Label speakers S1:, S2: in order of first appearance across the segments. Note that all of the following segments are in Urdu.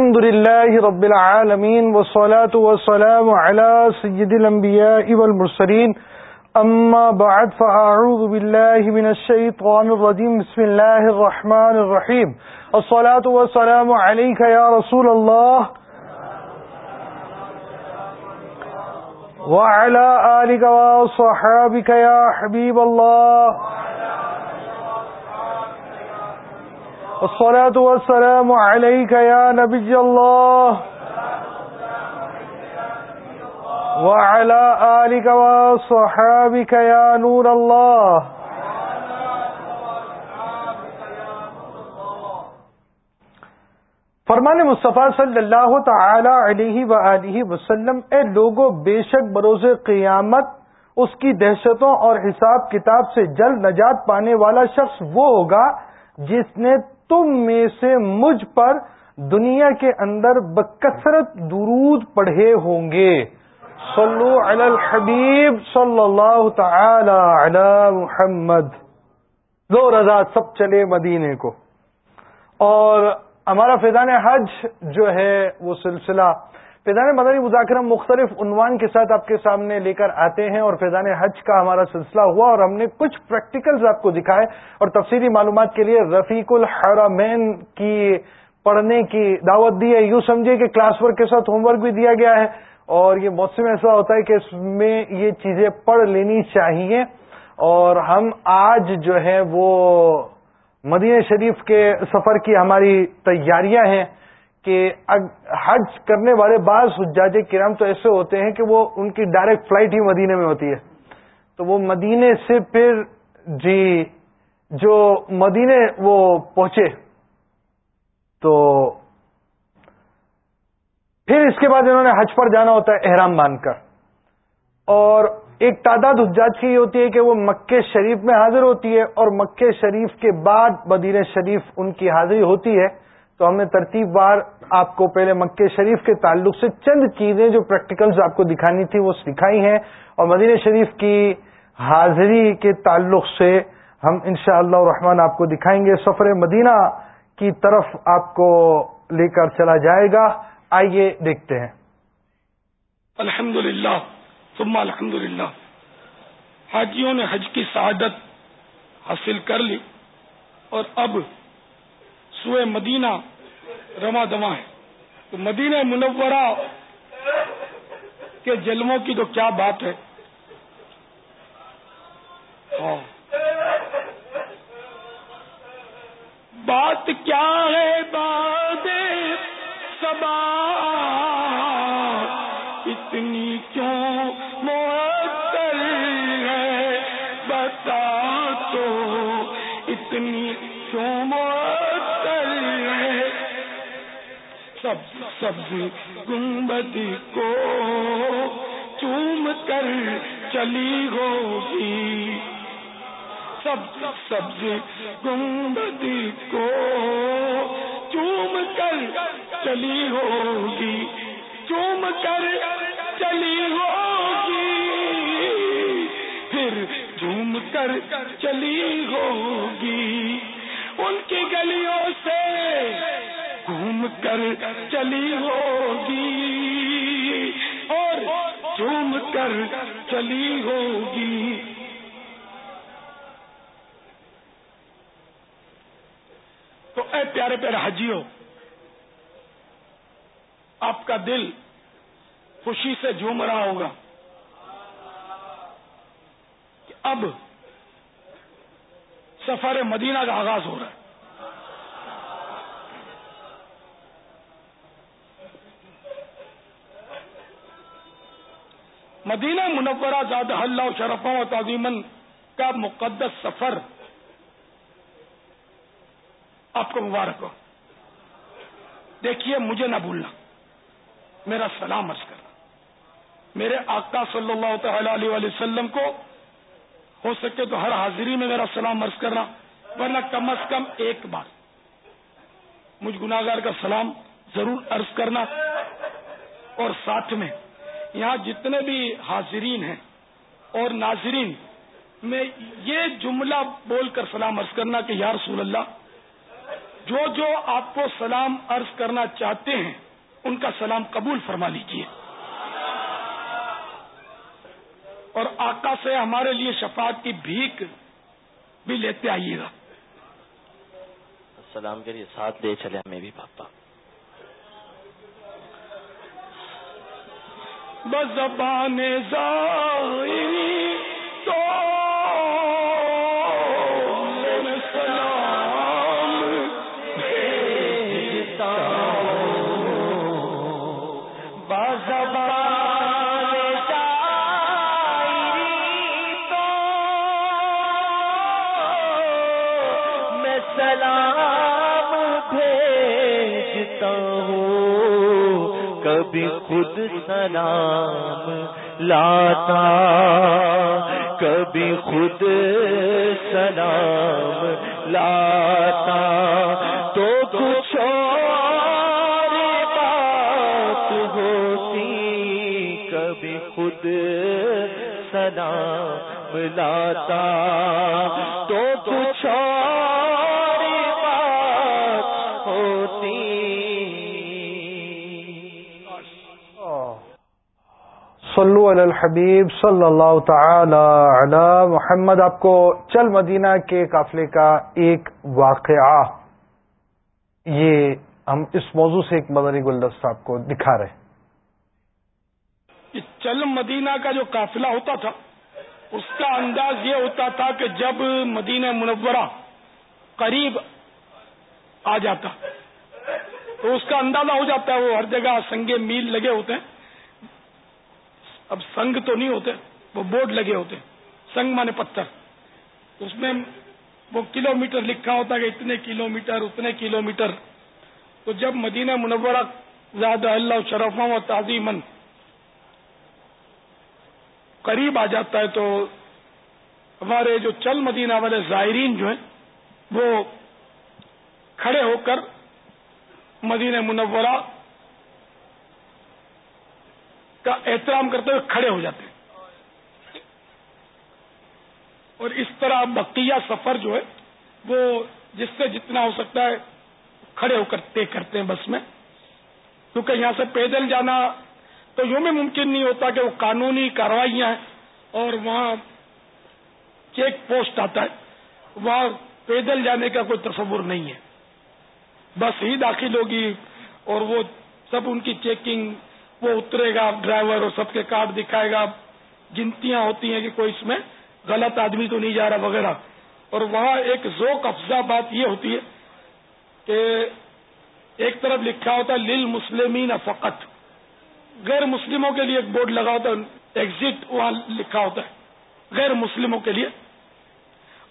S1: الحمد لله رب العالمين والصلاة والسلام على سيد الأنبياء والمرسلين. أما بعد، فأعوذ بالله من الشيطان الرجيم. بسم الله الرحمن الرحيم. الصلاة والسلام عليك يا رسول الله. وعلى آلك وصحابك يا حبيب الله. الصلاة والسلام عليك يا نبي الله. وعلى آلك وصحابك يا نور الله. فرمان مصطفیٰ صلی اللہ تعالی علیہ و وسلم، اے لوگوں بے شک بروز قیامت اس کی دہشتوں اور حساب کتاب سے جلد نجات پانے والا شخص وہ ہوگا جس نے تم میں سے مجھ پر دنیا کے اندر بکثرت درود پڑھے ہوں گے۔ صلو علی الحبیب صلی اللہ تعالی علی محمد۔ دو رضا سب چلے مدینے کو۔ اور ہمارا فیضان حج جو ہے وہ سلسلہ فیضان مدنی مذاکرہ مختلف عنوان کے ساتھ آپ کے سامنے لے کر آتے ہیں اور فیضان حج کا ہمارا سلسلہ ہوا اور ہم نے کچھ پریکٹیکلز آپ کو دکھائے اور تفصیلی معلومات کے لیے رفیق الحرمین کی پڑھنے کی دعوت دی ہے۔ یوں سمجھے کہ کلاس ورک کے ساتھ ہوم ورک بھی دیا گیا ہے اور یہ موسم ایسا ہوتا ہے کہ اس میں یہ چیزیں پڑھ لینی چاہیے اور ہم آج جو ہے وہ مدینہ شریف کے سفر کی ہماری تیاریاں ہیں۔ کہ حج کرنے والے بعض حجاج کرام تو ایسے ہوتے ہیں کہ وہ ان کی ڈائریکٹ فلائٹ ہی مدینے میں ہوتی ہے۔ تو وہ مدینے سے پھر جی جو مدینے وہ پہنچے، تو پھر اس کے بعد انہوں نے حج پر جانا ہوتا ہے احرام باندھ کر۔ اور ایک تعداد حجاج کی یہ ہوتی ہے کہ وہ مکے شریف میں حاضر ہوتی ہے اور مکے شریف کے بعد مدینہ شریف ان کی حاضری ہوتی ہے۔ تو ہم نے ترتیب بار آپ کو پہلے مکے شریف کے تعلق سے چند چیزیں جو پریکٹیکلز آپ کو دکھانی تھی وہ سکھائی ہیں اور مدینہ شریف کی حاضری کے تعلق سے ہم انشاءاللہ شاء اللہ آپ کو دکھائیں گے۔ سفر مدینہ کی طرف آپ کو لے کر چلا جائے گا۔ آئیے دیکھتے ہیں۔
S2: الحمد للہ الحمد للہ حاجیوں نے حج کی سعادت حاصل کر لی اور اب سوئے مدینہ رما دما ہے۔ تو مدینہ منورہ کے جلموں کی تو کیا بات ہے؟ ہاں۔ بات کیا ہے بات سبا اتنی کیوں معطل ہے؟ بتا تو اتنی کیوں سب سبز گنبدی کو چوم کر چلی ہوگی۔ سب سبز گنبدی کو چوم کر چلی ہوگی۔ چوم کر چلی ہوگی۔ پھر جھوم کر چلی ہوگی۔ ان کی گلیوں سے کر چلی ہوگی اور جھوم کر چلی ہوگی۔ تو اے پیارے پیارے حجیو آپ کا دل خوشی سے جھوم رہا ہوگا کہ اب سفر مدینہ کا آغاز ہو رہا ہے۔ مدینہ منورہ زاد اللہ و شرفوں و تعظیمن کا مقدس سفر۔ آپ کو مبارک ہو۔ دیکھیے، مجھے نہ بھولنا۔ میرا سلام عرض کرنا میرے آقا صلی اللہ تعالی علیہ وسلم کو ہو سکے تو ہر حاضری میں میرا سلام عرض کرنا، ورنہ کم از کم ایک بار۔ مجھ گناگار کا سلام ضرور عرض کرنا۔ اور ساتھ میں یہاں جتنے بھی حاضرین ہیں اور ناظرین، میں یہ جملہ بول کر سلام عرض کرنا کہ یا رسول اللہ، جو جو آپ کو سلام عرض کرنا چاہتے ہیں، ان کا سلام قبول فرما لیجیے اور آقا سے ہمارے لیے شفاعت کی بھیک بھی لیتے آئیے گا۔
S3: السلام کے لیے ساتھ دے چلے ہمیں بھی پاپا۔
S2: بزبان
S3: ظاہری لاتا کبھی خود سلام لاتا۔ تو کچھ اور بات ہوتی۔ کبھی خود سلام لاتا۔ تو کچھ
S1: صلو علی الحبیب صلی اللہ تعالی علی محمد۔ آپ کو چل مدینہ کے قافلے کا ایک واقعہ۔ یہ ہم اس موضوع سے ایک مدنی گلدستہ آپ کو دکھا رہے
S2: ہیں۔ چل مدینہ کا جو قافلہ ہوتا تھا، اس کا انداز یہ ہوتا تھا کہ جب مدینہ منورہ قریب آ جاتا، تو اس کا اندازہ ہو جاتا ہے وہ ہر جگہ سنگے میل لگے ہوتے ہیں۔ اب سنگ تو نہیں ہوتے، وہ بورڈ لگے ہوتے سنگ مانے پتھر۔ اس میں وہ کلو میٹر لکھا ہوتا کہ اتنے کلو میٹر اتنے کلو میٹر تو جب مدینہ منورہ زیادہ اللہ شرفوں و تعظیمن قریب آ جاتا ہے، تو ہمارے جو چل مدینہ والے زائرین جو ہیں، وہ کھڑے ہو کر مدینہ منورہ کا احترام کرتے ہوئے کھڑے ہو جاتے ہیں۔ اور اس طرح بقیہ سفر جو ہے، وہ جس سے جتنا ہو سکتا ہے کھڑے ہو کر طے کرتے ہیں بس میں۔ کیونکہ یہاں سے پیدل جانا تو یوں بھی ممکن نہیں ہوتا کہ وہ قانونی کاروائیاں ہیں اور وہاں چیک پوسٹ آتا ہے۔ وہاں پیدل جانے کا کوئی تصور نہیں ہے۔ بس ہی داخل ہوگی اور وہ سب ان کی چیکنگ وہ اترے گا، ڈرائیور اور سب کے کارڈ دکھائے گا۔ گنتیاں ہوتی ہیں کہ کوئی اس میں غلط آدمی تو نہیں جا رہا وغیرہ۔ اور وہاں ایک ذوق افزا بات یہ ہوتی ہے کہ ایک طرف لکھا ہوتا ہے لل مسلمین فقط۔ غیر مسلموں کے لیے ایک بورڈ لگا ہوتا ہے، ایگزٹ وہاں لکھا ہوتا ہے۔ غیر مسلموں کے لیے۔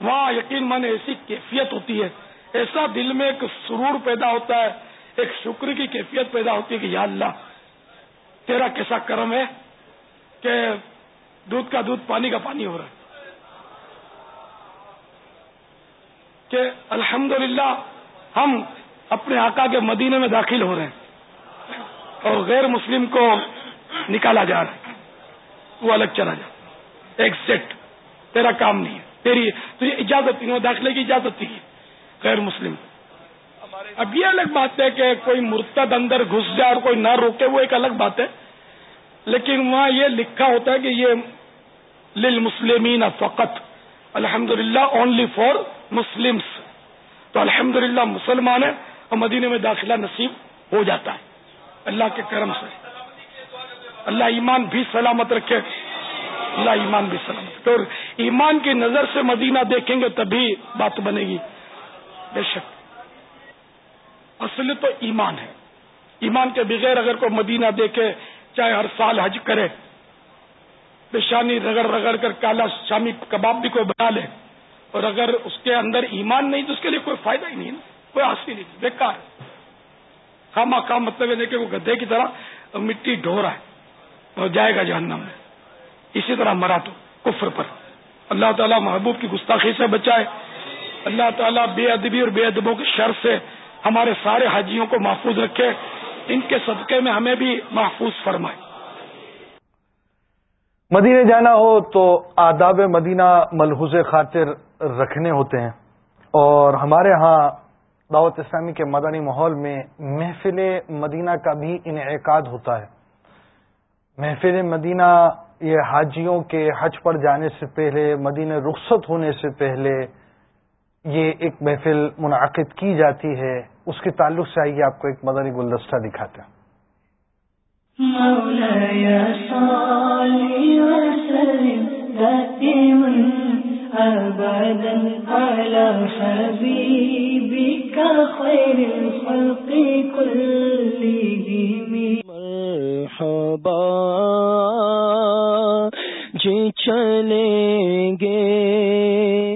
S2: وہاں یقین مانے ایسی کیفیت ہوتی ہے۔ ایسا دل میں ایک سرور پیدا ہوتا ہے، ایک شکر کی کیفیت پیدا ہوتی ہے کہ یا اللہ تیرا کیسا کرم ہے کہ دودھ کا دودھ پانی کا پانی ہو رہا ہے۔ کہ الحمدللہ ہم اپنے آقا کے مدینے میں داخل ہو رہے ہیں اور غیر مسلم کو نکالا جا رہا ہے۔ وہ الگ چلا جا۔ ایکزیکٹ تیرا کام نہیں ہے۔ تیری تجھے اجازت نہیں داخلے کی اجازت نہیں ہے۔ غیر مسلم۔ اب یہ الگ بات ہے کہ کوئی مرتد اندر گھس جائے اور کوئی نہ روکے، وہ ایک الگ بات ہے۔ لیکن وہاں یہ لکھا ہوتا ہے کہ یہ للمسلمین فقط الحمد للہ اونلی فار مسلم تو الحمد للہ مسلمان ہے اور مدینے میں داخلہ نصیب ہو جاتا ہے۔ اللہ کے کرم سے۔ اللہ ایمان بھی سلامت رکھے۔ اللہ ایمان بھی سلامت رکھے۔ اور ایمان کی نظر سے مدینہ دیکھیں گے تبھی بات بنے گی۔ بے شک۔ اصل تو ایمان ہے۔ ایمان کے بغیر اگر کوئی مدینہ دیکھے، چاہے ہر سال حج کرے پیشانی رگڑ رگڑ کر کالا شامی کباب بھی کوئی بنا لے، اور اگر اس کے اندر ایمان نہیں تو اس کے لیے کوئی فائدہ ہی نہیں کوئی حاصل نہیں، بیکار۔ خام خام مطلب کہ وہ گدے کی طرح مٹی ڈھو رہا ہے اور جائے گا جہنم میں۔ اسی طرح مرا تو کفر پر۔ اللہ تعالیٰ محبوب کی گستاخی سے بچائے۔ اللہ تعالیٰ بے ادبی اور بے ادبوں کے شر سے ہمارے سارے حاجیوں کو محفوظ رکھے، ان کے صدقے میں ہمیں بھی محفوظ فرمائے۔
S1: مدینے جانا ہو تو آداب مدینہ ملحوظ خاطر رکھنے ہوتے ہیں۔ اور ہمارے ہاں دعوت اسلامی کے مدانی ماحول میں محفل مدینہ کا بھی انعقاد ہوتا ہے۔ محفل مدینہ یہ حاجیوں کے حج پر جانے سے پہلے، مدینہ رخصت ہونے سے پہلے یہ ایک محفل منعقد کی جاتی ہے، اس کے تعلق سے آئیے آپ کو ایک مدنی گلدستہ دکھاتے ہیں۔
S4: مرحبا جی چلیں گے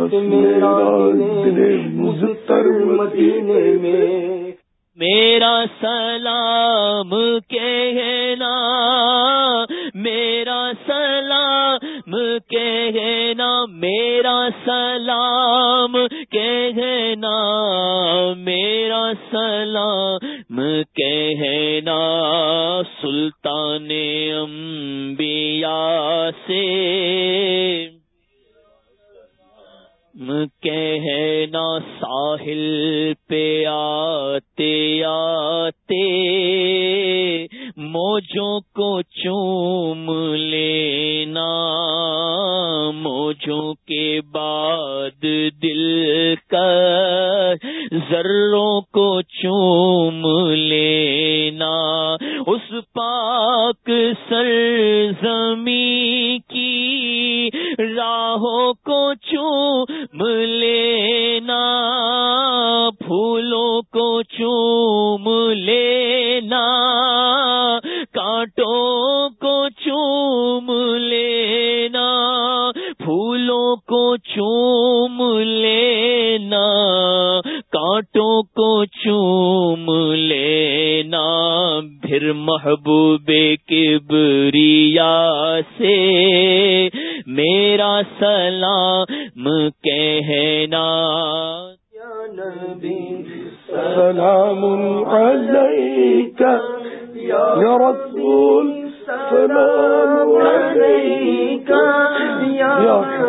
S4: میرا مزتر میں۔ میرا سلام کہنا میرا سلام کہنا میرا سلام کہنا میرا سلام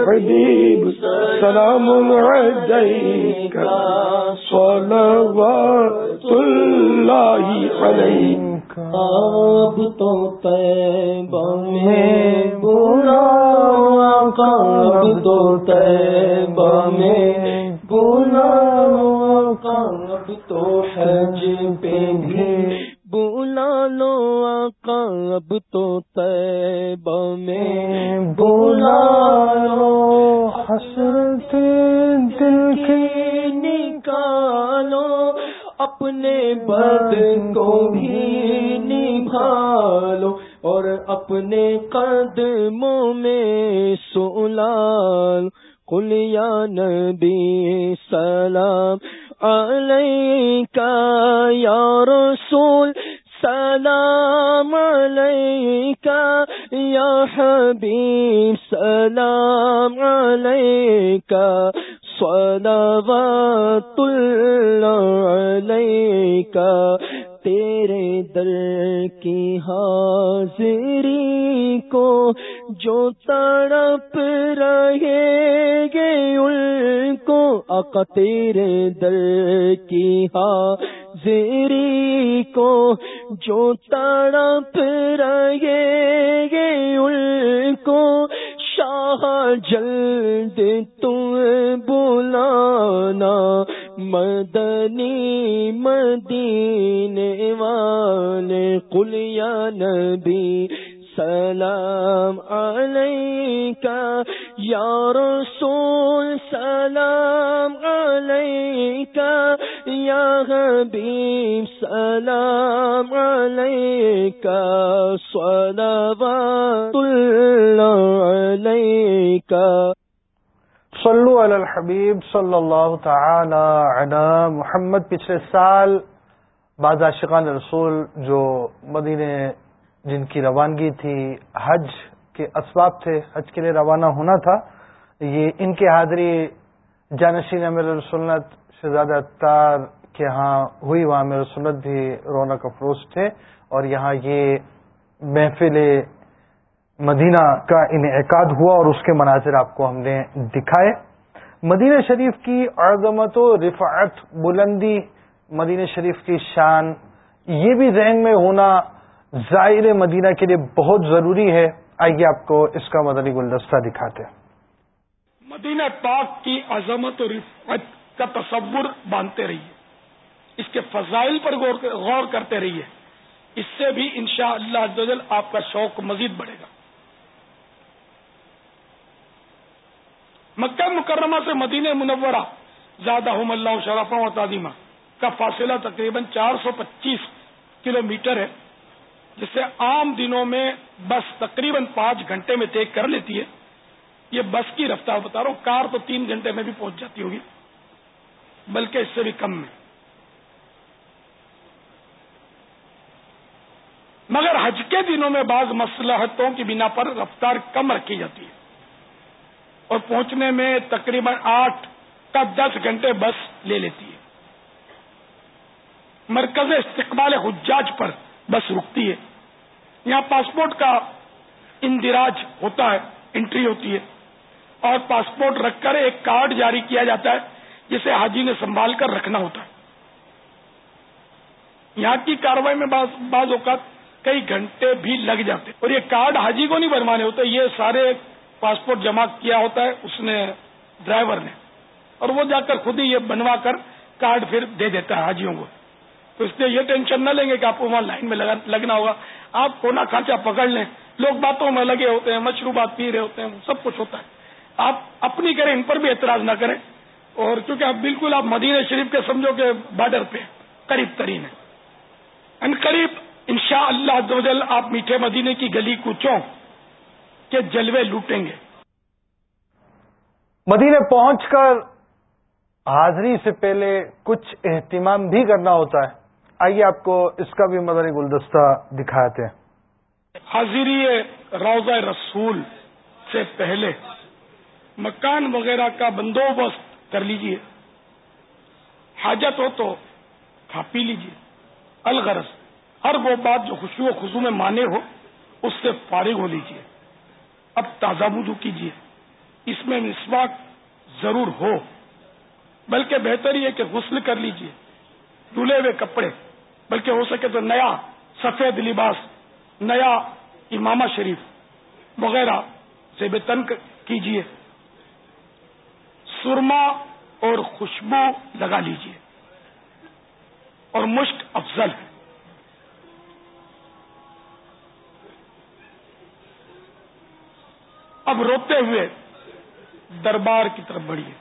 S3: حبيب سلام عليك صلوات الله عليك
S4: آپ تو کو آقا تیرے در کی ہا زیری کو جو تڑپ پھر گے ان کو، شاہ جلد تم بلانا مدنی مدینے والے، قل یا نبی سلام علیکہ یا رسول، سلام علیکہ یا حبیب سلام علیکہ صلوات اللہ علیکہ
S1: صلو علی الحبیب صلی اللہ تعالی علی محمد، پچھلے سال بعض عاشقان رسول جو مدینے جن کی روانگی تھی حج کے اسباب تھے، حج کے لیے روانہ ہونا تھا، یہ ان کی حاضری جانشین امیر رسولت شہزاد اطار کے ہاں ہوئی، وہاں امیر رسولت بھی رونق افروز تھے اور یہاں یہ محفل مدینہ کا انعقاد ہوا اور اس کے مناظر آپ کو ہم نے دکھائے۔ مدینہ شریف کی عظمت و رفعت بلندی مدینہ شریف کی شان، یہ بھی ذہن میں ہونا ظاہر مدینہ کے لیے بہت ضروری ہے۔ آئیے آپ کو اس کا مدنی گلدستہ دکھاتے ہیں۔
S2: مدینہ پاک کی عظمت و رفت کا تصور باندھتے رہیے۔ اس کے فضائل پر غور کرتے رہیے۔ اس سے بھی انشاء اللہ آپ کا شوق مزید بڑھے گا۔ مکہ مکرمہ سے مدینہ منورہ، زیادہ ہم اللہ شرف و تعظیمہ، کا فاصلہ تقریباً چار سو پچیس کلو میٹر ہے۔ جسے عام دنوں میں بس تقریباً پانچ گھنٹے میں طے کر لیتی ہے۔ یہ بس کی رفتار بتا رہا ہوں، کار تو تین گھنٹے میں بھی پہنچ جاتی ہوگی، بلکہ اس سے بھی کم میں۔ مگر حج کے دنوں میں بعض مسلحتوں کی بنا پر رفتار کم رکھی جاتی ہے۔ اور پہنچنے میں تقریباً آٹھ کا دس گھنٹے بس لے لیتی ہے۔ مرکز استقبال حجاج پر بس رکتی ہے۔ یہاں پاسپورٹ کا اندراج ہوتا ہے انٹری ہوتی ہے۔ اور پاسپورٹ رکھ کر ایک کارڈ جاری کیا جاتا ہے، جسے حاجی نے سنبھال کر رکھنا ہوتا ہے۔ یہاں کی کاروائی میں بعض اوقات کئی گھنٹے بھی لگ جاتے اور یہ کارڈ حاجی کو نہیں بنوانے ہوتے، یہ سارے پاسپورٹ جمع کیا ہوتا ہے اس نے ڈرائیور نے۔ اور وہ جا کر خود ہی یہ بنوا کر کارڈ پھر دے دیتا ہے حاجیوں کو۔ تو اس لیے یہ ٹینشن نہ لیں گے کہ آپ کو وہاں لائن میں لگنا ہوگا۔ آپ کونا کھانچا پکڑ لیں۔ لوگ باتوں میں لگے ہوتے ہیں، مشروبات پی رہے ہوتے ہیں سب کچھ ہوتا ہے۔ آپ اپنی کریں، ان پر بھی اعتراض نہ کریں۔ اور کیونکہ آپ بالکل آپ مدینہ شریف کے سمجھو کہ بارڈر پہ قریب ترین ہے۔ ان قریب ان شاء اللہ آپ میٹھے مدینے کی گلی کوچوں کے جلوے لوٹیں گے۔
S1: مدینے پہنچ کر حاضری سے پہلے کچھ اہتمام بھی کرنا ہوتا ہے۔ آئیے آپ کو اس کا بھی مدنی گلدستہ دکھاتے ہیں۔
S2: حاضری روزہ رسول سے پہلے۔ مکان وغیرہ کا بندوبست کر لیجیے۔ حاجت ہو تو کھا پی لیجیے۔ الغرض، ہر وہ بات جو خوشی و خوشو میں مانے ہو، اس سے فارغ ہو لیجیے۔ اب تازہ بدو کیجیے۔ اس میں مسواک ضرور ہو، بلکہ بہتر یہ کہ غسل کر لیجیے۔ دھلے ہوئے کپڑے۔ بلکہ ہو سکے تو نیا سفید لباس، نیا امامہ شریف وغیرہ سے بے تن کیجیے سرما اور خوشبو لگا لیجیے اور مشک افضل ہے۔ اب روتے ہوئے دربار کی طرف بڑھیے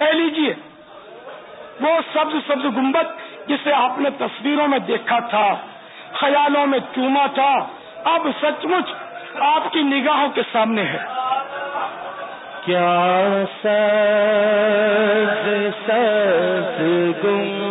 S2: اے لیجیے وہ سبز سبز گنبد جسے آپ نے تصویروں میں دیکھا تھا، خیالوں میں چوما تھا، اب سچ مچ آپ کی نگاہوں کے سامنے ہے۔
S4: کیا سر
S1: گم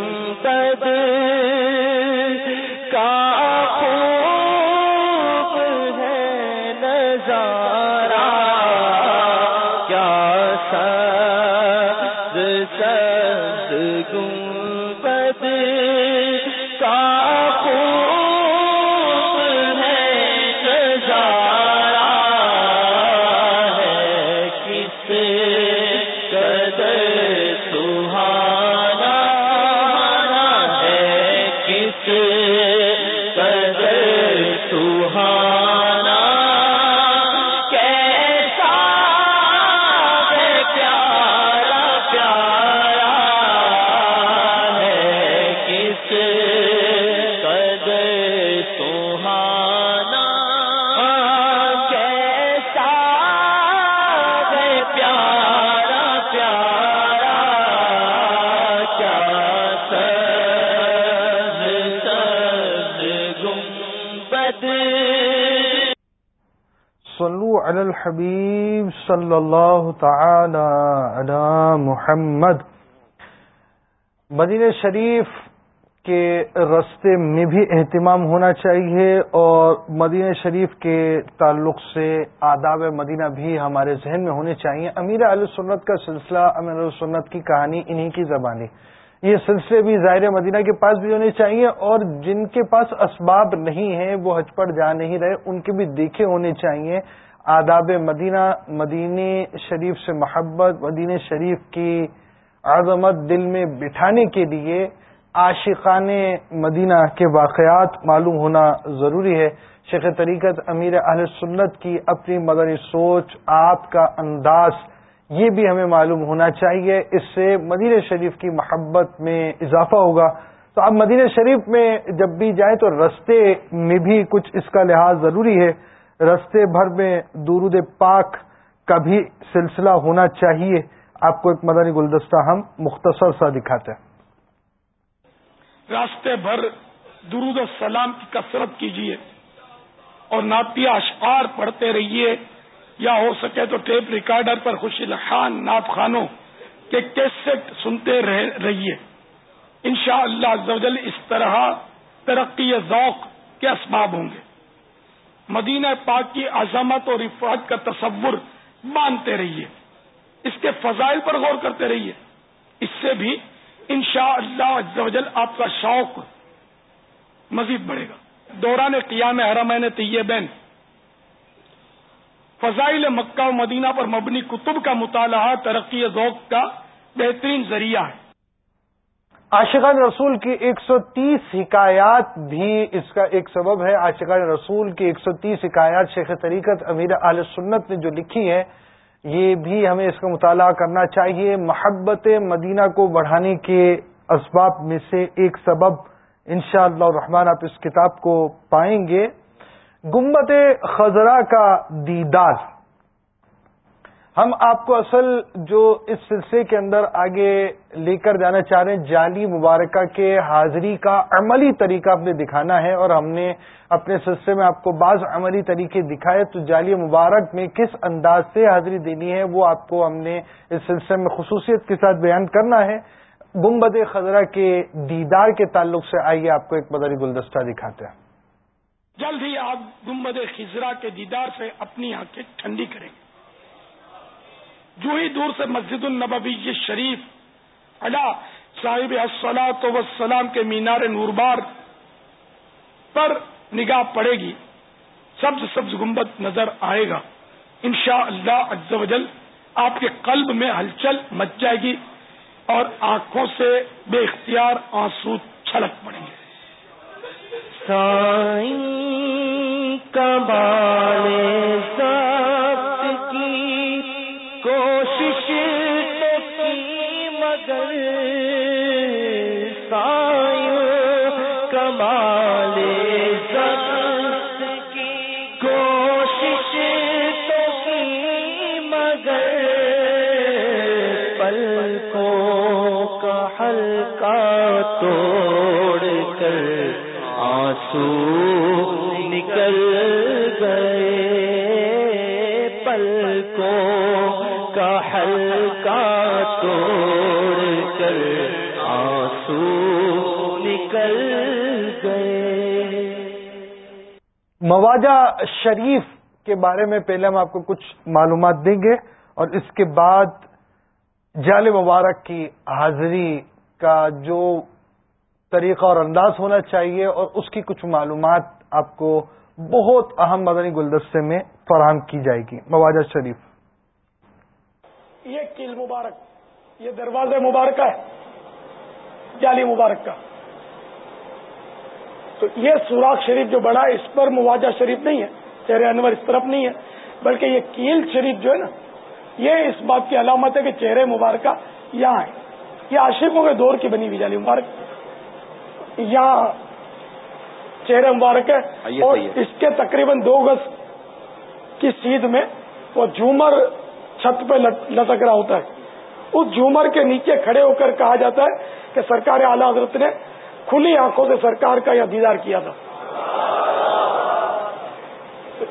S1: علی الحبیب صلی اللہ تعالی علی محمد۔ مدینہ شریف کے رستے میں بھی اہتمام ہونا چاہیے اور مدینہ شریف کے تعلق سے آداب مدینہ بھی ہمارے ذہن میں ہونے چاہیے۔ امیر علیہ سنت کا سلسلہ، امیر علیہ سنت کی کہانی انہی کی زبانی۔ یہ سلسلے بھی ظاہر مدینہ کے پاس بھی ہونے چاہیے اور جن کے پاس اسباب نہیں ہیں، وہ حج پر جا نہیں رہے، ان کے بھی دیکھے ہونے چاہیے۔ آداب مدینہ مدینہ شریف سے محبت مدینہ شریف کی عظمت دل میں بٹھانے کے لیے عاشقان مدینہ کے واقعات معلوم ہونا ضروری ہے۔ شیخ طریقت امیر اہل سنت کی اپنی مدنی سوچ، آپ کا انداز، یہ بھی ہمیں معلوم ہونا چاہیے۔ اس سے مدینہ شریف کی محبت میں اضافہ ہوگا۔ تو آپ مدینہ شریف میں جب بھی جائیں تو رستے میں بھی کچھ اس کا لحاظ ضروری ہے۔ رستے بھر میں درود پاک کا بھی سلسلہ ہونا چاہیے۔ آپ کو ایک مدنی گلدستہ ہم مختصر سا دکھاتے ہیں۔
S2: راستے بھر درود السلام کی کثرت کیجیے اور نعتیہ اشعار پڑھتے رہیے۔ یا ہو سکے تو ٹیپ ریکارڈر پر خوشی خان نعت خانوں کے کیسٹ سنتے رہیے۔ ان شاء اللہ اس طرح ترقی ذوق کے اسباب ہوں گے۔ مدینہ پاک کی عظمت اور افراد کا تصور مانتے رہیے۔ اس کے فضائل پر غور کرتے رہیے۔ اس سے بھی ان شاء اللہ آپ کا شوق مزید بڑھے گا۔ دوران قیام حرمین طیبین۔ فضائل مکہ و مدینہ پر مبنی کتب کا مطالعہ، ترقی ذوق کا بہترین ذریعہ ہے۔
S1: عاشقان رسول کی ایک سو تیس حکایات بھی اس کا ایک سبب ہے۔ عاشقان رسول کی ایک سو تیس حکایات شیخ طریقت امیر عال سنت نے جو لکھی ہے یہ بھی ہمیں اس کا مطالعہ کرنا چاہیے۔ محبت مدینہ کو بڑھانے کے اسباب میں سے ایک سبب انشاءاللہ اللہ الرحمن آپ اس کتاب کو پائیں گے۔ گمبت خزرہ کا دیدار۔ ہم آپ کو اصل جو اس سلسلے کے اندر آگے لے کر جانا چاہ رہے ہیں، جعلی مبارکہ کے حاضری کا عملی طریقہ اپنے دکھانا ہے اور ہم نے اپنے سلسلے میں آپ کو بعض عملی طریقے دکھائے، تو جعلی مبارک میں کس انداز سے حاضری دینی ہے وہ آپ کو ہم نے اس سلسلے میں خصوصیت کے ساتھ بیان کرنا ہے۔ گمبد خزرہ کے دیدار کے تعلق سے آئیے، آپ کو ایک بدری گلدستہ دکھاتے ہیں۔
S2: جلد ہی آپ گمبد خزرہ کے دیدار سے اپنی آنکھیں ٹھنڈی کریں۔ گے جو ہی دور سے مسجد النبوی شریف اللہ صاحب السلاط وسلام کے مینار نوربار پر نگاہ پڑے گی، سبز سبز گنبد نظر آئے گا۔ انشاء اللہ وجل آپ کے قلب میں ہلچل مچ جائے گی اور آنکھوں سے بے اختیار آنسو چھلک پڑیں گے۔
S3: نکل گئے پل کو توڑ کر آنسو نکل گئے۔
S1: مواجہ شریف کے بارے میں پہلے ہم آپ کو کچھ معلومات دیں گے اور اس کے بعد جال مبارک کی حاضری کا جو طریقہ اور انداز ہونا چاہیے اور اس کی کچھ معلومات آپ کو بہت اہم مدنی گلدستے میں فراہم کی جائے گی۔ مواجہ شریف۔
S2: یہ کل مبارک، یہ دروازہ مبارک ہے جالی مبارک کا۔ تو یہ سوراخ شریف جو بڑا ہے، اس پر مواجہ شریف نہیں ہے چہرے انور اس طرف نہیں ہے، بلکہ یہ کیل شریف جو ہے نا، یہ اس بات کی علامت ہے کہ چہرے مبارکہ یہاں ہے۔ یہ عاشقوں کے دور کی بنی ہوئی جالی مبارک۔ یہاں چہرے مبارک ہے اور اس کے تقریباً دو گز کی سیدھ میں وہ جھومر چھت پہ لٹک رہا ہوتا ہے۔ اس جھومر کے نیچے کھڑے ہو کر کہا جاتا ہے کہ سرکار اعلی حضرت نے کھلی آنکھوں سے سرکار کا یہ دیدار کیا تھا۔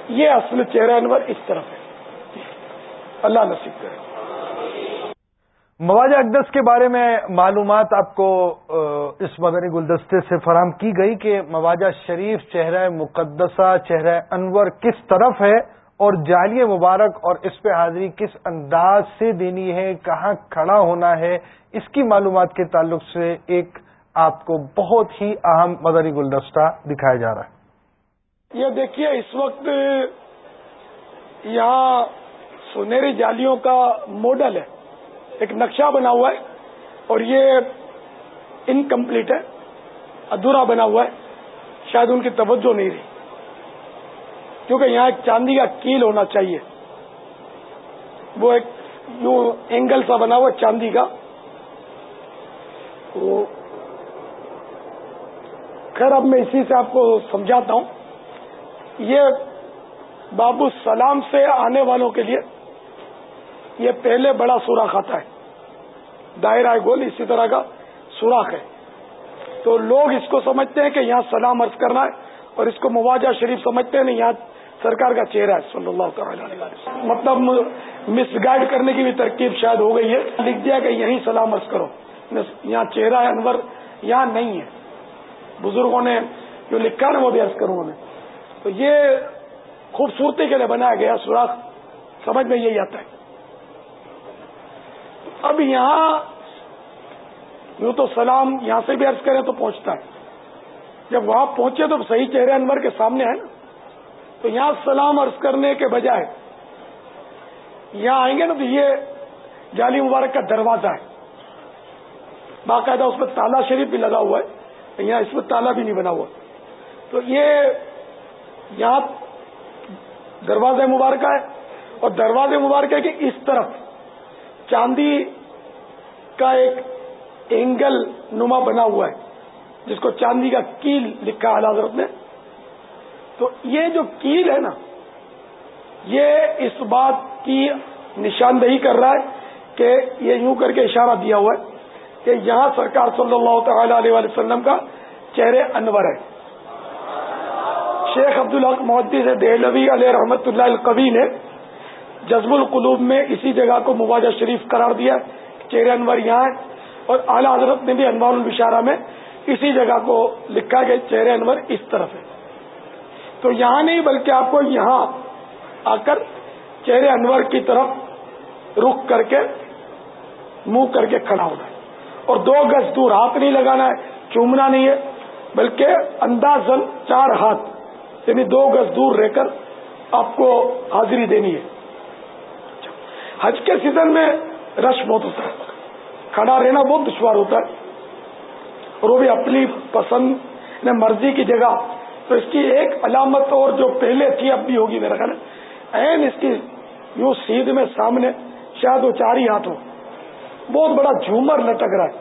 S2: یہ اصل چہرہ انور اس طرف ہے۔ اللہ نصیب کرے۔
S1: مواجہ اقدس کے بارے میں معلومات آپ کو اس مدنی گلدستے سے فراہم کی گئی کہ مواجہ شریف چہرہ مقدسہ چہرہ انور کس طرف ہے اور جعلی مبارک اور اس پہ حاضری کس انداز سے دینی ہے، کہاں کھڑا ہونا ہے، اس کی معلومات کے تعلق سے ایک آپ کو بہت ہی اہم مدنی گلدستہ دکھایا جا رہا ہے۔
S2: یہ دیکھیے، اس وقت یہاں سنہری جالیوں کا ماڈل ہے۔ ایک نقشہ بنا ہوا ہے اور یہ انکمپلیٹ ہے، ادھورا بنا ہوا ہے۔ شاید ان کی توجہ نہیں رہی۔ کیونکہ یہاں ایک چاندی کا کیل ہونا چاہیے۔ وہ ایک یوں اینگل سا بنا ہوا چاندی کا۔ خیر، اب میں اسی سے آپ کو سمجھاتا ہوں۔ یہ بابو سلام سے آنے والوں کے لیے یہ پہلے بڑا سوراخ آتا ہے۔ دائرہ گول اسی طرح کا سوراخ ہے۔ تو لوگ اس کو سمجھتے ہیں کہ یہاں سلام عرض کرنا ہے اور اس کو مواجہ شریف سمجھتے ہیں یہاں سرکار کا چہرہ ہے، صلی اللہ تعالی علیہ مطلب مس گائڈ کرنے کی بھی ترکیب شاید ہو گئی ہے۔ لکھ دیا کہ یہیں سلام عرض کرو۔ یہاں چہرہ ہے انور، یہاں نہیں ہے۔ بزرگوں نے جو لکھا نا وہ بھی عرض کروں میں۔ تو یہ خوبصورتی کے لیے بنایا گیا سوراخ، سمجھ میں یہی آتا ہے۔ اب یہاں یوں تو سلام یہاں سے بھی عرض کریں تو پہنچتا ہے۔ جب وہاں پہنچے تو صحیح چہرے انور کے سامنے ہے نا۔ تو یہاں سلام عرض کرنے کے بجائے یہاں آئیں گے نا تو یہ جالی مبارک کا دروازہ ہے۔ باقاعدہ اس میں تالا شریف بھی لگا ہوا ہے یہاں اس میں تالا بھی نہیں بنا ہوا۔ تو یہ یہاں دروازہ مبارکہ ہے اور دروازے مبارکہ کے اس طرف چاندی کا ایک اینگل نما بنا ہوا ہے، جس کو چاندی کا کیل لکھا ہے حضرت نے۔ تو یہ جو کیل ہے نا، یہ اس بات کی نشاندہی کر رہا ہے کہ یہ یوں کر کے اشارہ دیا ہوا ہے کہ یہاں سرکار صلی اللہ تعالی علیہ وسلم کا چہرے انور ہے۔ شیخ عبد الحق محدث دہلوی علیہ رحمت اللہ القبی نے جزب القلوب میں اسی جگہ کو مواجہ شریف قرار دیا، چہرے انور یہاں ہے اور اعلی حضرت نے بھی انوار البشارہ میں اسی جگہ کو لکھا کہ چہرے انور اس طرف ہے۔ تو یہاں نہیں بلکہ آپ کو یہاں آ کر چہرے انور کی طرف رخ کر کے، منہ کر کے کھڑا ہونا ہے۔ اور دو گز دور ہاتھ نہیں لگانا ہے، چومنا نہیں ہے، بلکہ اندازن چار ہاتھ یعنی دو گز دور رہ کر آپ کو حاضری دینی ہے۔ حج کے سیزن میں رش بہت ہوتا ہے۔ کھڑا رہنا بہت دشوار ہوتا ہے۔ اور وہ بھی اپنی پسند مرضی کی جگہ۔ تو اس کی ایک علامت اور جو پہلے تھی، اب بھی ہوگی میرا خیال۔ این اس کی یوں سیدھ میں سامنے، شاید وہ چار ہی ہاتھ ہو بہت بڑا جھومر لٹک رہا ہے۔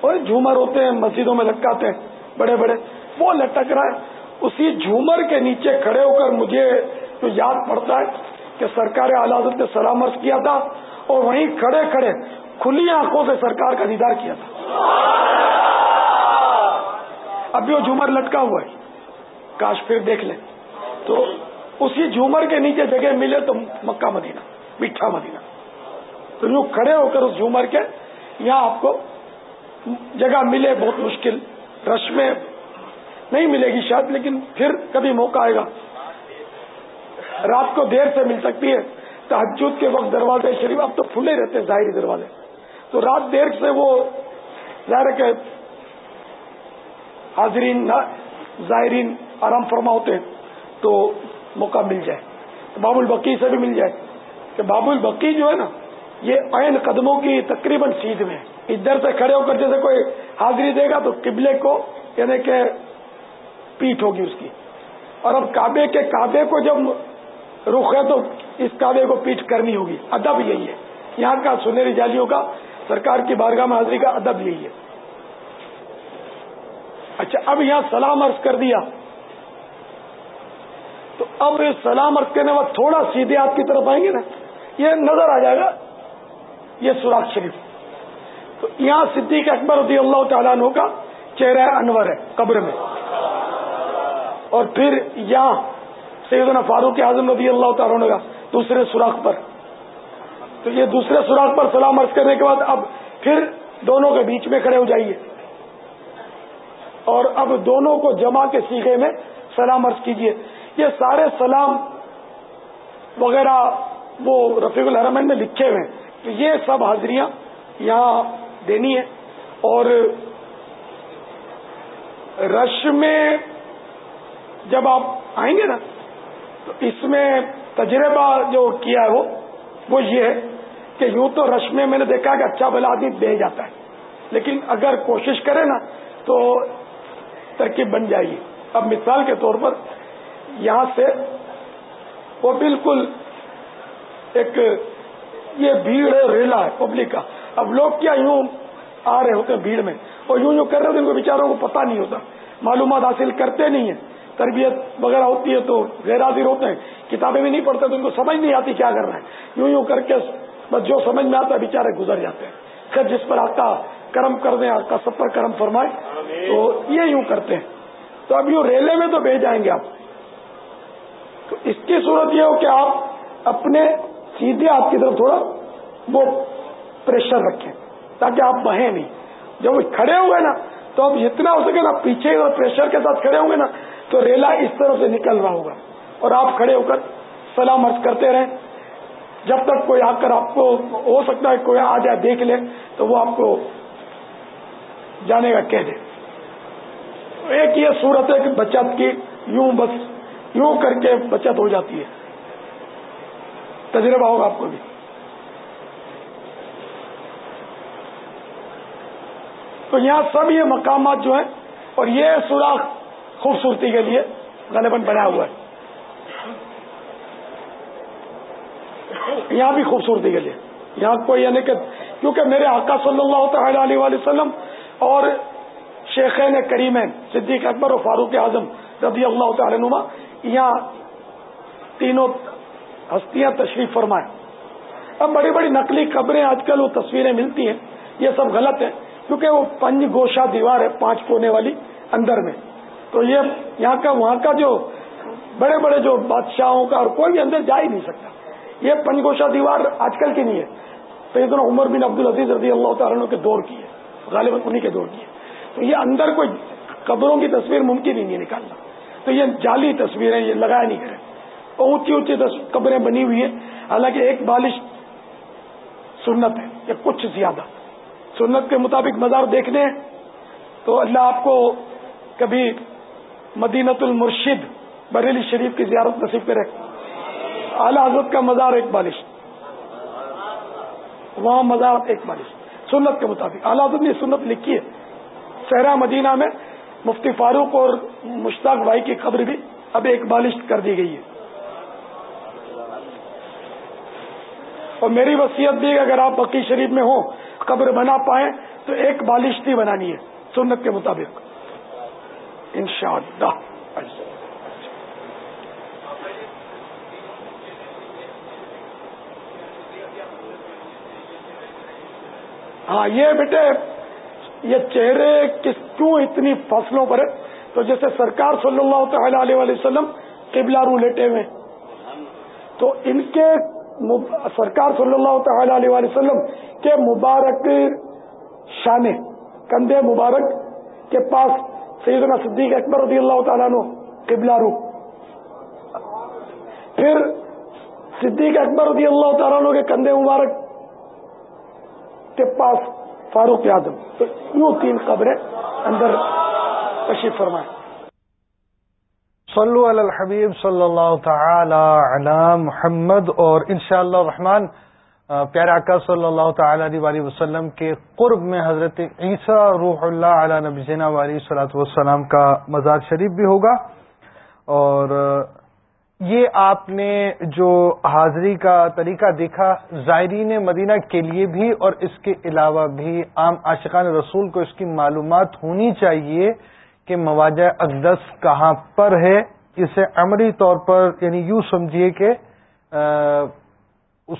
S2: اور جھومر ہوتے ہیں، مسجدوں میں لٹکاتے ہیں، بڑے بڑے۔ وہ لٹک رہا ہے۔ اسی جھومر کے نیچے کھڑے ہو کر مجھے جو یاد پڑتا ہے کہ سرکار حضرت نے سلام عرض کیا تھا اور وہیں کھڑے کھڑے کھلی آنکھوں سے سرکار کا دیدار کیا تھا۔ ابھی وہ جھومر لٹکا ہوا ہے۔ کاش پھر دیکھ لیں۔ تو اسی جھومر کے نیچے جگہ ملے تو مکہ مدینہ، میٹھا مدینہ۔ تو یوں کھڑے ہو کر اس جھومر کے یہاں آپ کو جگہ ملے، بہت مشکل۔ رش میں نہیں ملے گی شاید، لیکن پھر کبھی موقع آئے گا۔ رات کو دیر سے مل سکتی ہے۔ تحجد کے وقت دروازے شریف اب تو کھلے رہتے ہیں، ظاہری دروازے۔ تو رات دیر سے وہ ظاہر کہ حاضرین ظاہرین آرام فرما ہوتے ہیں، تو موقع مل جائے۔ باب البکی سے بھی مل جائے کہ باب البکی جو ہے نا، یہ عین قدموں کی تقریباً سیدھ میں ادھر سے کھڑے ہو کر جیسے کوئی حاضری دے گا تو قبلے کو یعنی کہ پیٹ ہوگی اس کی۔ اور اب کعبے کے کعبے کو جب رخ ہے تو اس کعبے کو پیٹ کرنی ہوگی۔ ادب یہی ہے۔ یہاں کا سنہری جالیوں کا سرکار کی بارگاہ میں حاضری کا ادب یہی ہے۔ اچھا اب یہاں سلام عرض کر دیا۔ تو اب سلام عرض کرنے بعد تھوڑا سیدھے آپ کی طرف آئیں گے نا۔ یہ نظر آ جائے گا۔ یہ سوراخ شریف۔ تو یہاں صدیق اکبر رضی اللہ تعالیٰ عنہ کا چہرہ انور ہے قبر میں۔ اور پھر یہاں سیدنا فاروق اعظم رضی اللہ تعالیٰ کا دوسرے سوراخ پر۔ تو یہ دوسرے سوراخ پر سلام عرض کرنے کے بعد اب پھر دونوں کے بیچ میں کھڑے ہو جائیے۔ اور اب دونوں کو جمع کے سیکھے میں سلام عرض کیجیے۔ یہ سارے سلام وغیرہ وہ رفیق الحرمین میں لکھے ہوئے ہیں۔ تو یہ سب حاضریاں یہاں دینی ہے اور رش میں جب آپ آئیں گے نا تو اس میں تجربہ جو کیا ہے وہ وہ یہ ہے کہ یوں تو رش میں میں نے دیکھا کہ اچھا بلا آدمی دے جاتا ہے۔ لیکن اگر کوشش کرے نا تو ترکیب بن جائے گی۔ اب مثال کے طور پر یہاں سے وہ بالکل ایک یہ بھیڑ ہے ریلا ہے پبلک کا۔ اب لوگ کیا یوں آ رہے ہوتے ہیں بھیڑ میں؟ اور یوں یوں کر رہے ہوتے ان کو بیچاروں کو پتہ نہیں ہوتا۔ معلومات حاصل کرتے نہیں ہیں۔ تربیت وغیرہ ہوتی ہے تو غیر حاضر ہوتے ہیں کتابیں بھی نہیں پڑھتے تو ان کو سمجھ نہیں آتی کیا کر رہے ہیں۔ یوں یوں کر کے بس جو سمجھ میں آتا ہے بیچارے گزر جاتے ہیں۔ خیر جس پر آپ کا کرم کر دیں آپ کا سب پر کرم فرمائے تو یہ یوں کرتے ہیں۔ تو اب یوں ریلے میں تو بھیج جائیں گے آپ۔ تو اس کی صورت یہ ہو کہ آپ اپنے سیدھے آپ کی طرف تھوڑا وہ پریشر رکھیں تاکہ آپ بہیں نہیں۔ جب وہ کھڑے ہوئے نا تو اب جتنا ہو سکے نا پیچھے اور پریشر کے ساتھ کھڑے ہوں گے نا تو ریلا اس طرح سے نکل رہا ہوگا اور آپ کھڑے ہو کر سلام عرض کرتے رہیں۔ جب تک کوئی آ کر آپ کو ہو سکتا ہے کوئی آ جائے دیکھ لے، تو وہ آپ کو جانے کا کہہ دے۔ ایک یہ صورت ہے کہ بچت کی یوں بس یوں کر کے بچت ہو جاتی ہے۔ تجربہ ہوگا آپ کو بھی۔ تو یہاں سب یہ مقامات جو ہیں اور یہ سوراخ خوبصورتی کے لیے غالباً بنا ہوا ہے۔ یہاں بھی خوبصورتی کے لیے۔ یہاں کوئی یعنی کہ کیونکہ میرے آقا صلی اللہ تعالی علیہ وسلم اور شیخین کریمین صدیق اکبر و فاروق اعظم رضی اللہ تعالی نما یہاں تینوں ہستیاں تشریف فرمائیں اب بڑی بڑی نقلی خبریں آج کل وہ تصویریں ملتی ہیں۔ یہ سب غلط ہے کیونکہ وہ پنج گوشا دیوار ہے، پانچ کونے والی اندر میں۔ تو یہ یہاں کا وہاں کا جو بڑے بڑے جو بادشاہوں کا اور کوئی بھی اندر جا ہی نہیں سکتا۔ یہ پنجگوشا دیوار آج کل کی نہیں ہے۔ سیدنا عمر بن عبد العزیز رضی اللہ تعالیٰ کے دور کی ہے۔ غالباً انہیں کے دور کی ہے۔ تو یہ اندر کوئی قبروں کی تصویر ممکن ہی نہیں نکالنا۔ تو یہ جعلی تصویریں یہ لگایا نہیں کرے اونچی اونچی قبریں بنی ہوئی ہیں۔ حالانکہ ایک بالش سنت ہے، یا کچھ زیادہ۔ سنت کے مطابق مزار دیکھنے تو اللہ آپ کو کبھی مدینت المرشد، بریلی شریف کی زیارت نصیب کرے۔ اعلی حضرت کا مزار ایک بالش وہاں مزار ایک بالش سنت کے مطابق۔ اعلی حضرت نے سنت لکھی ہے۔ صحرا مدینہ میں مفتی فاروق اور مشتاق بھائی کی قبر بھی اب ایک بالشت کر دی گئی ہے۔ اور میری وصیت بھی اگر آپ بقی شریف میں ہوں، قبر بنا پائیں، تو ایک بالشت ہی بنانی ہے، سنت کے مطابق۔ انشاءاللہ۔ ہاں یہ بیٹے، یہ چہرے کس، کیوں اتنی فصلوں پر ہے؟ تو جیسے سرکار صلی اللہ تعالی علیہ وسلم قبلہ رو لیٹے ہوئے تو ان کے سرکار صلی اللہ تعالی علیہ وسلم کے مبارک شانے، کندھے مبارک کے پاس سیدنا صدیق اکبر رضی اللہ تعالیٰ نو قبلہ رو. پھر صدیق اکبر رضی اللہ تعالیٰ عنہ کے کندھے مبارک کے پاس فاروق اعظم. تو یوں تین قبریں اندر تشریف فرمائیں
S1: صلو علی الحبیب صلی اللہ تعالی علی محمد اور انشاءاللہ الرحمن پیارے آقا صلی اللہ تعالی علیہ وسلم کے قرب میں حضرت عیسیٰ روح اللہ علی نبی جینا علیہ صلاحت والسلام کا مزار شریف بھی ہوگا۔ اور یہ آپ نے جو حاضری کا طریقہ دیکھا، زائرین مدینہ کے لیے بھی اور اس کے علاوہ بھی عام عاشقان رسول کو اس کی معلومات ہونی چاہیے کہ مواجہ اقدس کہاں پر ہے۔ اسے عملی طور پر یعنی یوں سمجھیے کہ اس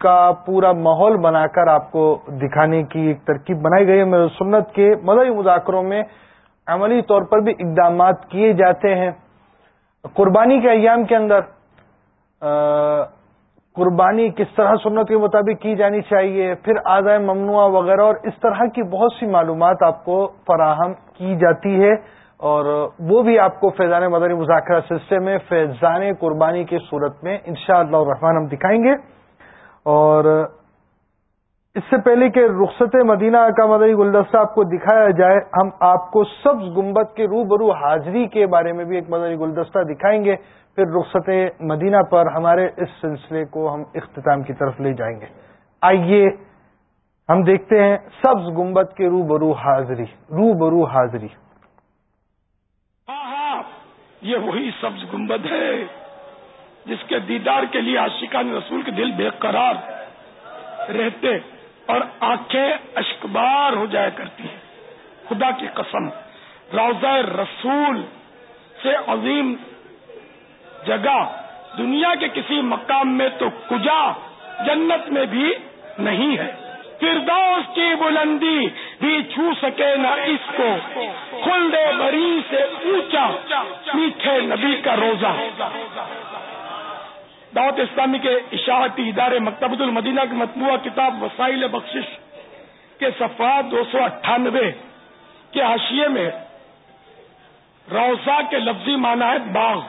S1: کا پورا ماحول بنا کر آپ کو دکھانے کی ایک ترکیب بنائی گئی ہے۔ سنت کے مدعی مذاکروں میں عملی طور پر بھی اقدامات کیے جاتے ہیں۔ قربانی کے ایام کے اندر قربانی کس طرح سنت کے مطابق کی جانی چاہیے، پھر آزائے ممنوع وغیرہ اور اس طرح کی بہت سی معلومات آپ کو فراہم کی جاتی ہے۔ اور وہ بھی آپ کو فیضان مدنی مذاکرہ سلسلے میں، فیضان قربانی کی صورت میں انشاءاللہ شاء اللہ ہم دکھائیں گے۔ اور اس سے پہلے کہ رخصت مدینہ کا مدنی گلدستہ آپ کو دکھایا جائے، ہم آپ کو سبز گمبت کے روبرو حاضری کے بارے میں بھی ایک مدنی گلدستہ دکھائیں گے۔ پھر رخصت مدینہ پر ہمارے اس سلسلے کو ہم اختتام کی طرف لے جائیں گے۔ آئیے ہم دیکھتے ہیں سبز گمبت کے روبرو حاضری روبرو حاضری۔
S2: ہاں ہاں یہ وہی سبز گمبد ہے۔ جس کے دیدار کے لیے عاشقان رسول کے دل بے قرار رہتے اور آنکھیں اشکبار ہو جایا کرتی ہیں۔ خدا کی قسم روزہ رسول سے عظیم جگہ دنیا کے کسی مقام میں تو کجا جنت میں بھی نہیں ہے۔ فردوس کی بلندی بھی چھو سکے نہ اس کو۔ خلدے بری سے اونچا میٹھے نبی کا روزہ دعوت اسلامی کے اشاعتی ادارے مکتبۃ المدینہ کی مطبوعہ کتاب وسائل بخشش کے صفحات دو سو اٹھانوے کے حاشیے میں روزہ کے لفظی معنی ہے باغ۔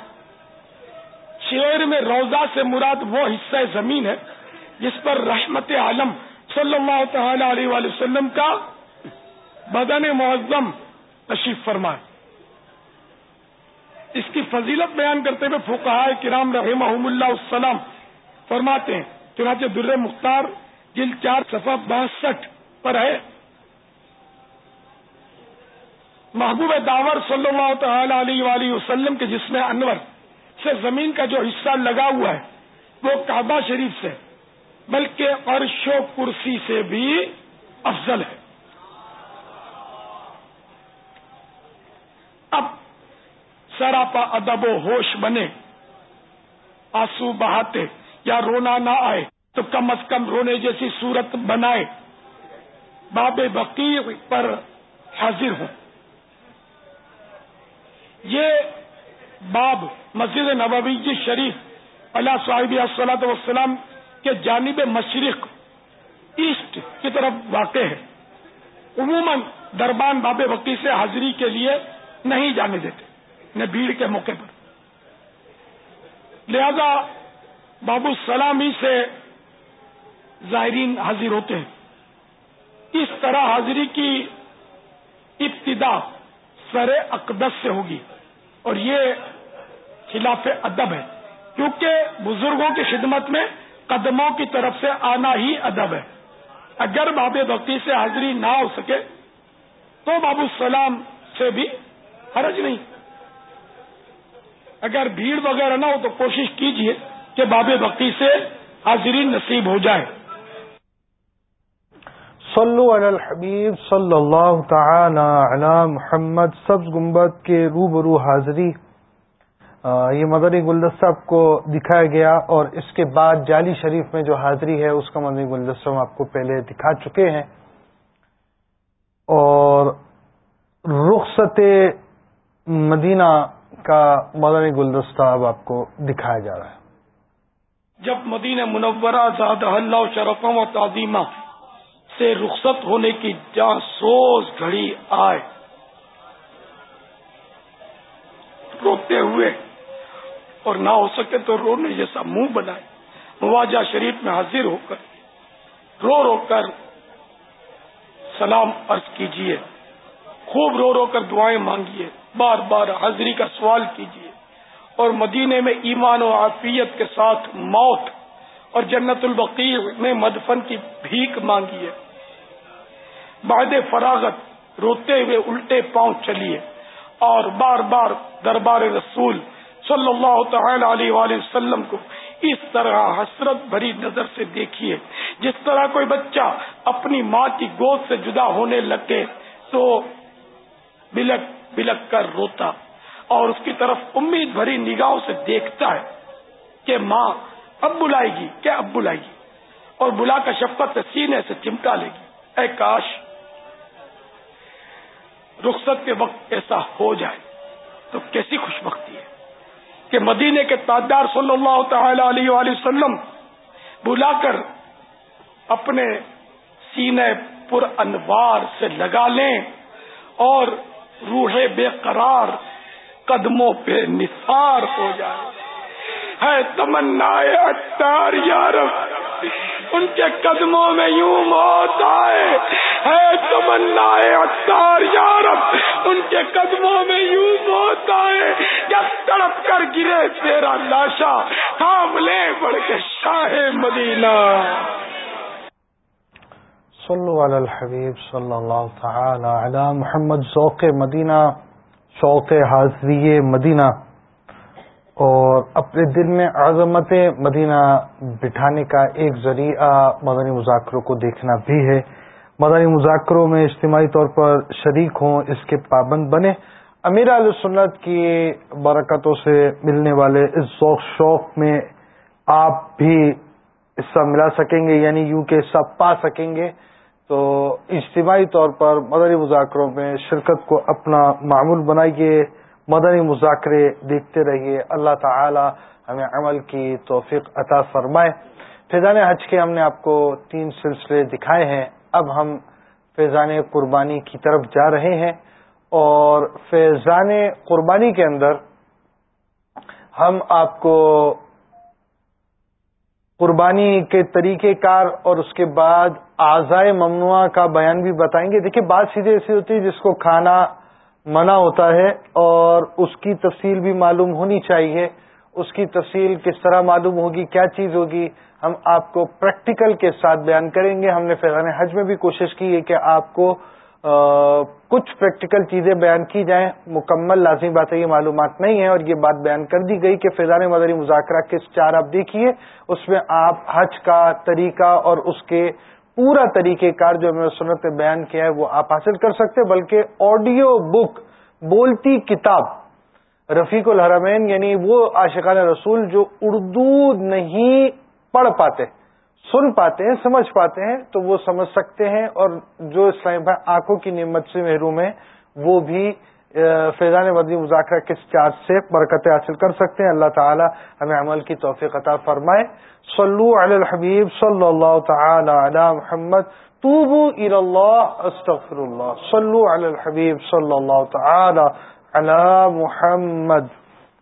S2: شعر میں روزہ سے مراد وہ حصہ زمین ہے جس پر رحمت عالم صلی اللہ تعالی علیہ وسلم کا بدن معظم تشریف فرمائے۔ اس کی فضیلت بیان کرتے ہوئے فوکہ کرام رحمہ اللہ السلام فرماتے ہیں، چنانچہ در مختار جل چار صفحہ باسٹھ پر ہے۔ محبوب داور صلی اللہ تعالی علیہ وآلہ وسلم کے جسم انور سے زمین کا جو حصہ لگا ہوا ہے، وہ کعبہ شریف سے، بلکہ عرش و کرسی سے بھی افضل ہے اب سراپا ادب و ہوش بنے۔ آنسو بہاتے یا رونا نہ آئے تو کم از کم رونے جیسی صورت بنائے۔ باب بقیر پر حاضر ہوں۔ یہ باب مسجد نبوی شریف اللہ صاحب صلاحت وسلام کے جانب مشرق ایسٹ کی طرف واقع ہے۔ عموماً دربان باب بقی سے حاضری کے لیے نہیں جانے دیتے۔ نہ بھیڑ کے موقع پر۔ لہذا بابو سلامی سے زائرین حاضر ہوتے ہیں۔ اس طرح حاضری کی ابتدا سر اقدس سے ہوگی اور یہ خلاف ادب ہے۔ کیونکہ بزرگوں کی خدمت میں قدموں کی طرف سے آنا ہی ادب ہے۔ اگر باب بقی سے حاضری نہ ہو سکے تو بابو سلام سے بھی حرج نہیں۔ اگر بھیڑ وغیرہ نہ ہو تو کوشش کیجیے کہ باب بقی سے حاضری نصیب ہو جائے
S1: صلو علی الحبیب صلی اللہ تعالی علی محمد، سبز گنبد کے روبرو حاضری۔ یہ مدنی گلدستہ آپ کو دکھایا گیا اور اس کے بعد جالی شریف میں جو حاضری ہے، اس کا مدنی گلدستہ ہم آپ کو پہلے دکھا چکے ہیں۔ اور رخصت مدینہ کا مدنی گلدستہ اب آپ کو دکھایا جا رہا ہے۔
S2: جب مدینہ منورہ زاد اللہ شرفوں و تعظیمہ سے رخصت ہونے کی جہاں سوز گھڑی آئے، روتے ہوئے، اور نہ ہو سکے تو رونے جیسا منہ بنائے، مواجہ شریف میں حاضر ہو کر، رو رو کر سلام عرض کیجیے، خوب رو رو کر دعائیں مانگیے بار بار حاضری کا سوال کیجیے اور مدینے میں ایمان و عافیت کے ساتھ موت اور جنت البقیع میں مدفن کی بھیک مانگیے۔ بعد فراغت روتے ہوئے الٹے پاؤں چلیے اور بار بار دربار رسول صلی اللہ تعالی علیہ وآلہ وسلم کو اس طرح حسرت بھری نظر سے دیکھیے۔ جس طرح کوئی بچہ اپنی ماں کی گود سے جدا ہونے لگے تو بلک بلک کر روتا اور اس کی طرف امید بھری نگاہوں سے دیکھتا ہے کہ ماں اب بلائے گی، کیا اب بلائے گی؟ اور بلا کا شفقت سے سینے سے چمٹا لے گی۔ اے کاش، رخصت کے وقت ایسا ہو جائے تو کیسی خوش بختی ہے کہ مدینے کے تاجدار صلی اللہ تعالی علیہ وآلہ وسلم بلا کر اپنے سینے پر انوار سے لگا لیں اور روح بے قرار، قدموں پہ نثار ہو جائے ہے تمنا اتار یارب ان کے قدموں میں یوں موت آئے۔ ہے تمنا اتار یارب ان کے قدموں میں یوں موت آئے۔ یا تڑپ کر گرے تیرا لاشا تھام لے بڑھ کے شاہ مدینہ۔
S1: صلو علی الحبیب صلی اللہ تعالی علی محمد، ذوق مدینہ، شوق حاضری مدینہ، اور اپنے دل میں عظمت مدینہ بٹھانے کا ایک ذریعہ مدنی مذاکروں کو دیکھنا بھی ہے۔ مدنی مذاکروں میں اجتماعی طور پر شریک ہوں، اس کے پابند بنے امیر علیہ سنت کی برکتوں سے ملنے والے اس ذوق شوق میں آپ بھی حصہ ملا سکیں گے یعنی یوں کہ حصہ پا سکیں گے۔ تو اجتماعی طور پر مدنی مذاکروں میں شرکت کو اپنا معمول بنائیے، مدنی مذاکرے دیکھتے رہیے۔ اللہ تعالی ہمیں عمل کی توفیق عطا فرمائے۔ فیضان حج کے ہم نے آپ کو تین سلسلے دکھائے ہیں۔ اب ہم فیضان قربانی کی طرف جا رہے ہیں اور فیضان قربانی کے اندر ہم آپ کو قربانی کے طریقہ کار اور اس کے بعد آزائے ممنوع کا بیان بھی بتائیں گے۔ دیکھیے، بات سیدھے ایسی ہوتی ہے جس کو کھانا منع ہوتا ہے اور اس کی تفصیل بھی معلوم ہونی چاہیے۔ اس کی تفصیل کس طرح معلوم ہوگی، کیا چیز ہوگی، ہم آپ کو پریکٹیکل کے ساتھ بیان کریں گے۔ ہم نے فیضان حج میں بھی کوشش کی ہے کہ آپ کو کچھ پریکٹیکل چیزیں بیان کی جائیں۔ مکمل لازمی بات ہے یہ معلومات نہیں ہے اور یہ بات بیان کر دی گئی کہ فیضان مدری مذاکرہ کے چار آپ دیکھیے۔ اس میں آپ حج کا طریقہ اور اس کے پورا طریقہ کار جو میں سنت بیان کیا ہے، وہ آپ حاصل کر سکتے بلکہ آڈیو بک بولتی کتاب، رفیق الحرمین یعنی وہ عاشقان رسول جو اردو نہیں پڑھ پاتے، سن پاتے ہیں، سمجھ پاتے ہیں، تو وہ سمجھ سکتے ہیں اور جو اسلام بھائی آنکھوں کی نعمت سے محروم ہیں، وہ بھی فیضان مدنی مذاکرہ کس چارج سے برکتیں حاصل کر سکتے ہیں؟ اللہ تعالی ہمیں عمل کی توفیق عطا فرمائے۔ صلو علی الحبیب صلی اللہ تعالی علی محمد۔ توبو الى اللہ استغفر اللہ۔ صلو علی الحبیب صلی اللہ تعالی علی محمد۔